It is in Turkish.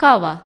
Kava.